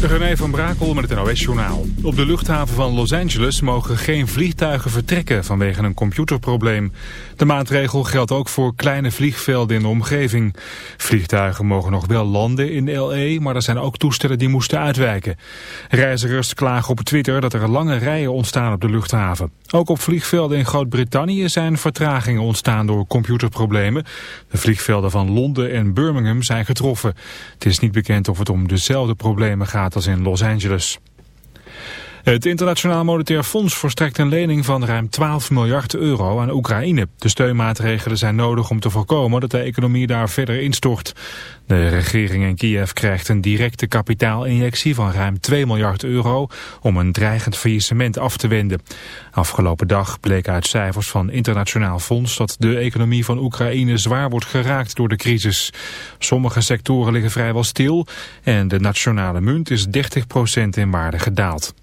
René van Brakel met het NOS-journaal. Op de luchthaven van Los Angeles mogen geen vliegtuigen vertrekken vanwege een computerprobleem. De maatregel geldt ook voor kleine vliegvelden in de omgeving. Vliegtuigen mogen nog wel landen in LA, maar er zijn ook toestellen die moesten uitwijken. Reizigers klagen op Twitter dat er lange rijen ontstaan op de luchthaven. Ook op vliegvelden in Groot-Brittannië zijn vertragingen ontstaan door computerproblemen. De vliegvelden van Londen en Birmingham zijn getroffen. Het is niet bekend of het om dezelfde problemen gaat in Los Angeles. Het Internationaal Monetair Fonds verstrekt een lening van ruim 12 miljard euro aan Oekraïne. De steunmaatregelen zijn nodig om te voorkomen dat de economie daar verder instort. De regering in Kiev krijgt een directe kapitaalinjectie van ruim 2 miljard euro om een dreigend faillissement af te wenden. Afgelopen dag bleek uit cijfers van Internationaal Fonds dat de economie van Oekraïne zwaar wordt geraakt door de crisis. Sommige sectoren liggen vrijwel stil en de nationale munt is 30% in waarde gedaald.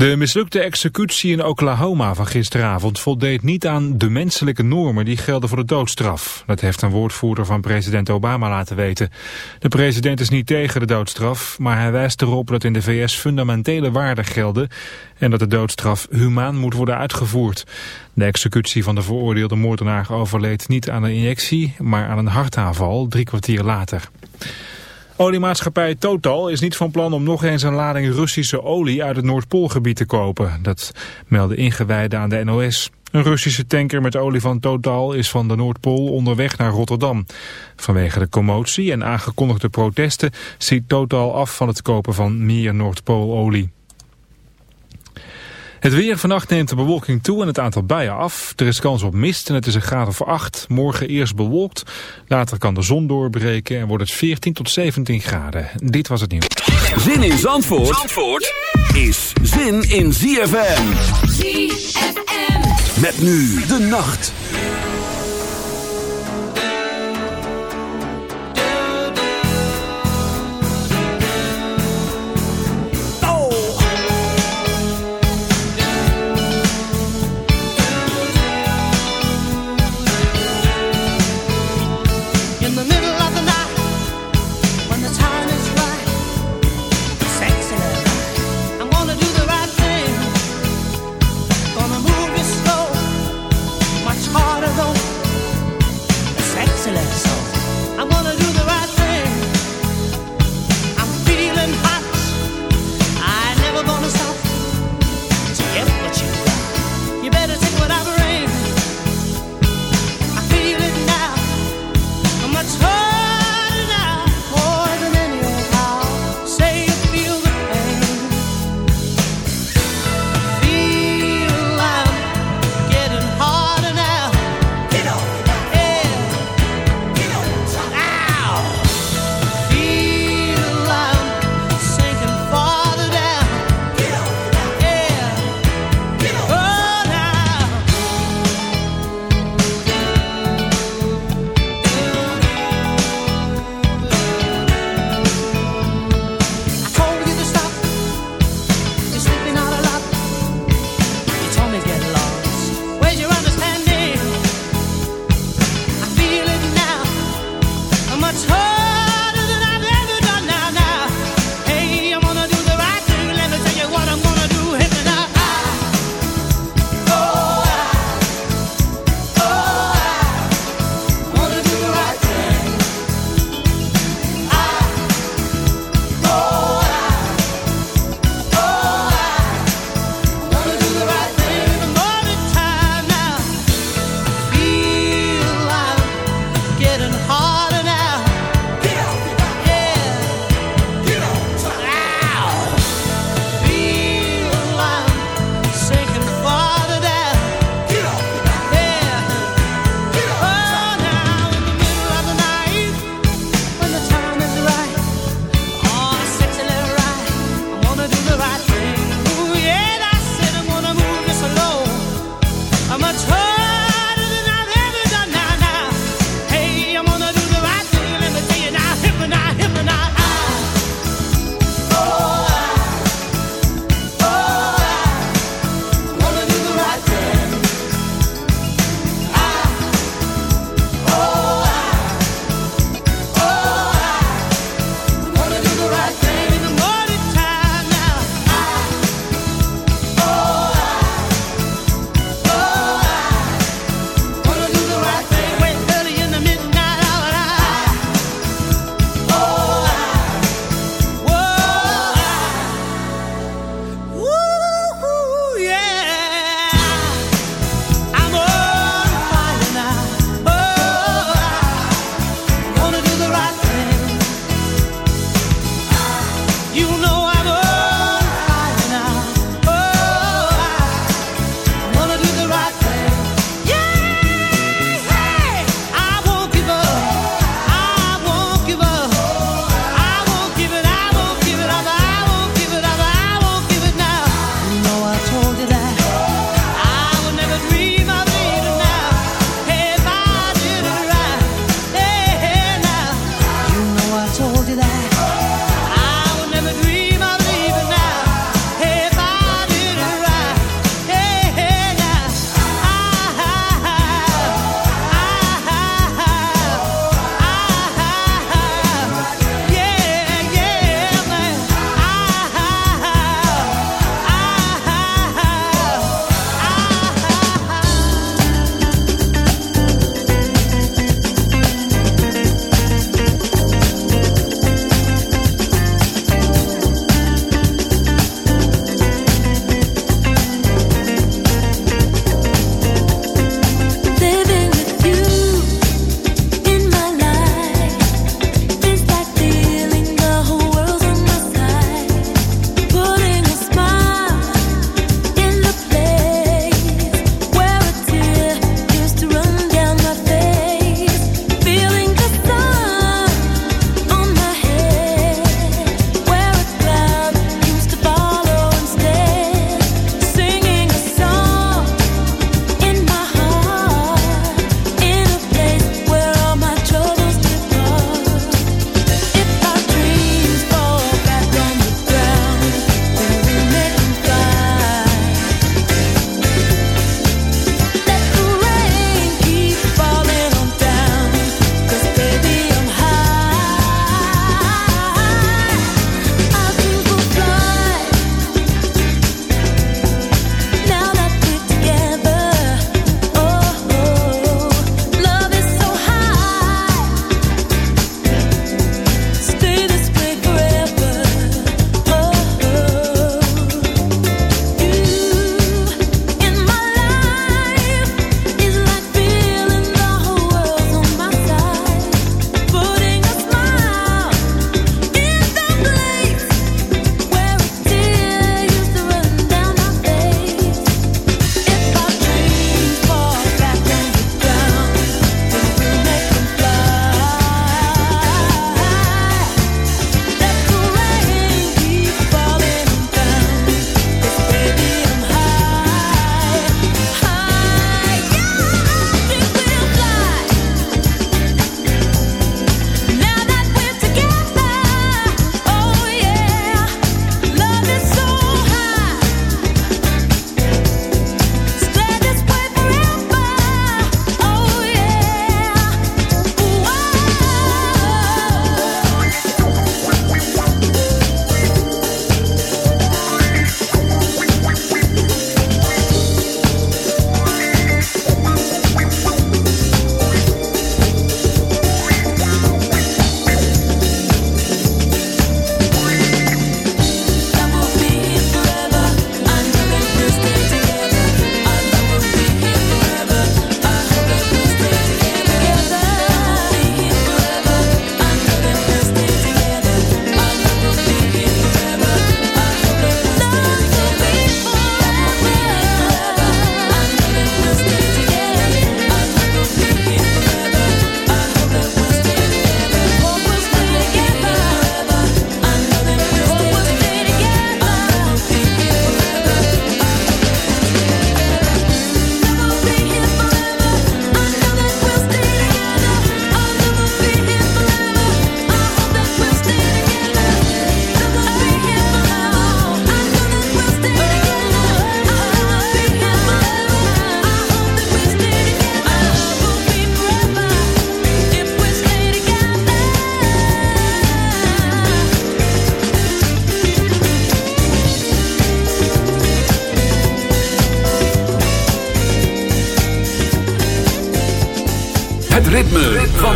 De mislukte executie in Oklahoma van gisteravond voldeed niet aan de menselijke normen die gelden voor de doodstraf. Dat heeft een woordvoerder van president Obama laten weten. De president is niet tegen de doodstraf, maar hij wijst erop dat in de VS fundamentele waarden gelden en dat de doodstraf humaan moet worden uitgevoerd. De executie van de veroordeelde moordenaar overleed niet aan een injectie, maar aan een hartaanval drie kwartier later. Oliemaatschappij Total is niet van plan om nog eens een lading Russische olie uit het Noordpoolgebied te kopen. Dat melden ingewijden aan de NOS. Een Russische tanker met olie van Total is van de Noordpool onderweg naar Rotterdam. Vanwege de commotie en aangekondigde protesten ziet Total af van het kopen van meer Noordpoololie. Het weer vannacht neemt de bewolking toe en het aantal buien af. Er is kans op mist en het is een graad of 8. Morgen eerst bewolkt, later kan de zon doorbreken en wordt het 14 tot 17 graden. Dit was het nieuws. Zin in Zandvoort, Zandvoort is zin in ZFM. ZFM. Met nu de nacht.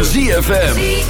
ZFM.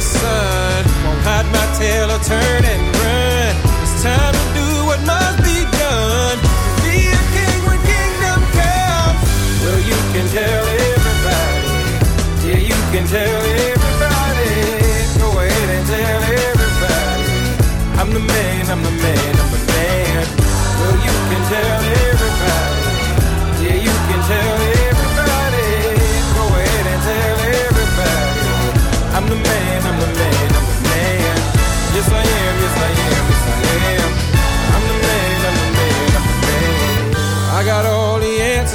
Sun. Won't hide my tail or turn and run. It's time to do what must be done. Be a king when kingdom comes. Well, you can tell everybody. Yeah, you can tell everybody I'm the man, I'm the man, I'm the man. Well, you can tell everybody.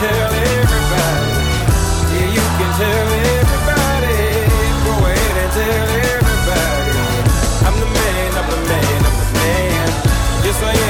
tell everybody. Yeah, you can tell everybody. Go ahead and tell everybody. I'm the man, I'm the man, I'm the man. Yes, I am.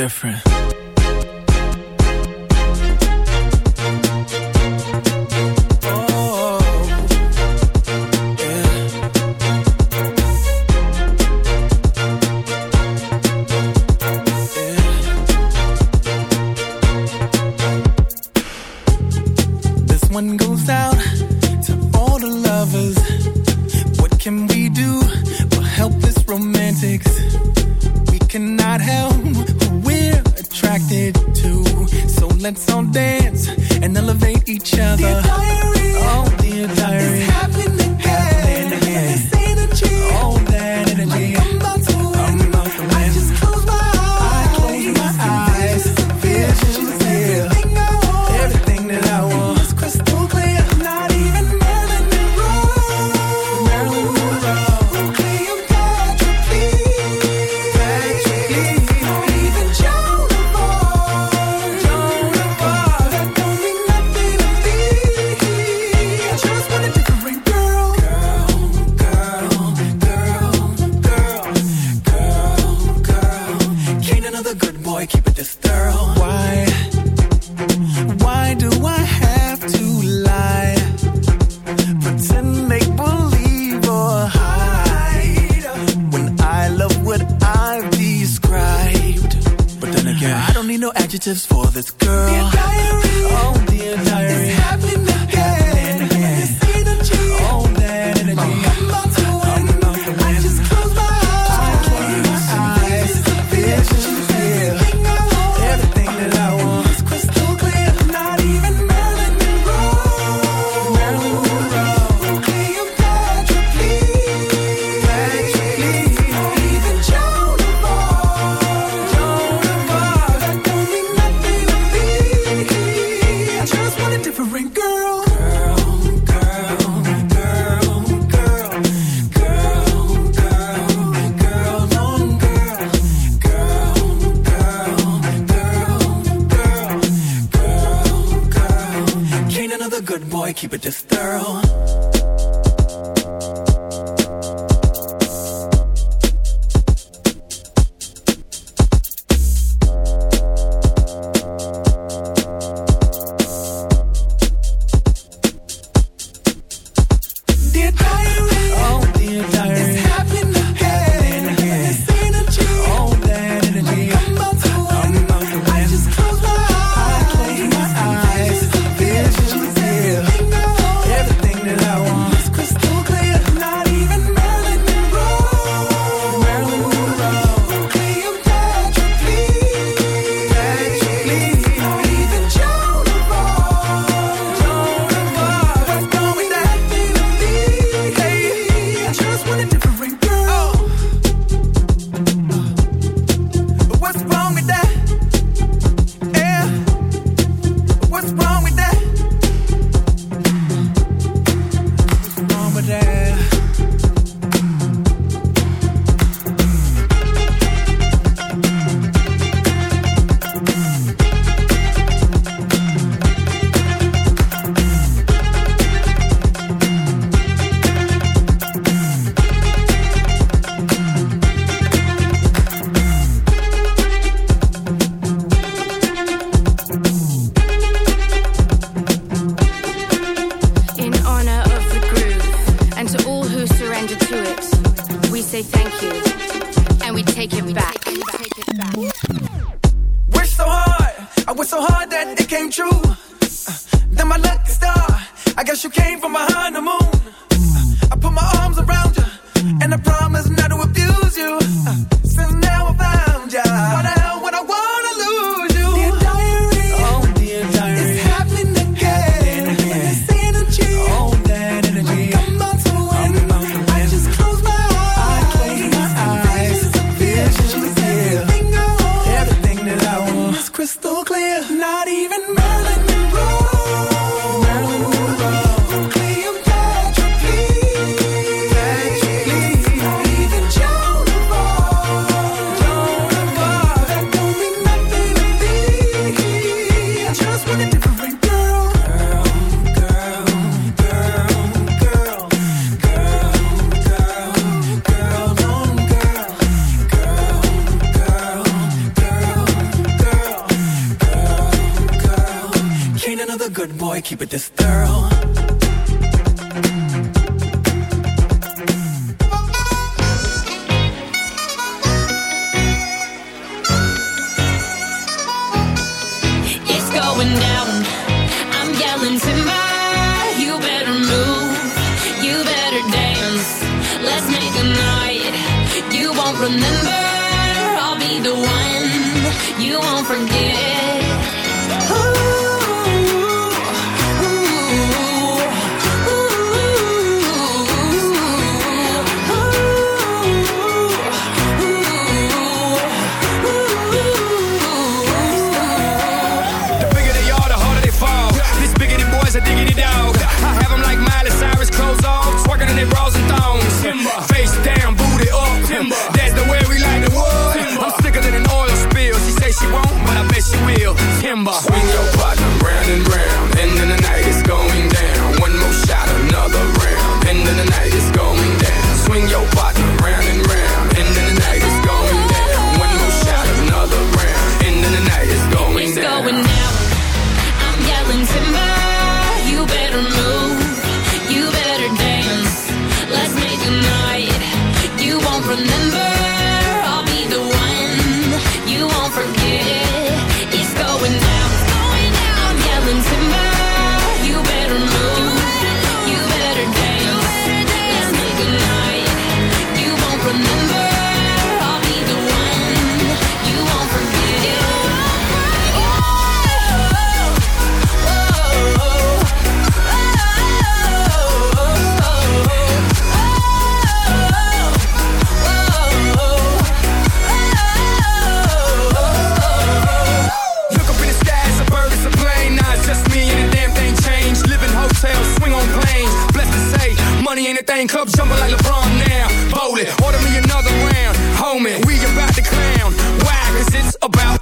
Different. remember, I'll be the one.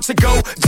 to go.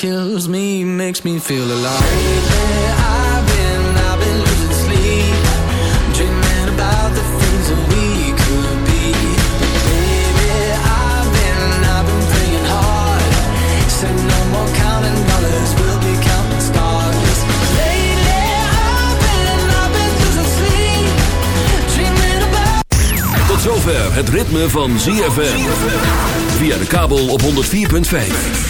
kills me makes me feel alive. Lately, I've been, I've been losing sleep, dreaming about the things that we could be. Baby, I've been, I've been praying hard. Said no more counting dollars, we'll be counting stars. Lately, I've been, I've been losing sleep, dreaming about. Tot zover het ritme van ZFM. Via de kabel op 104.5.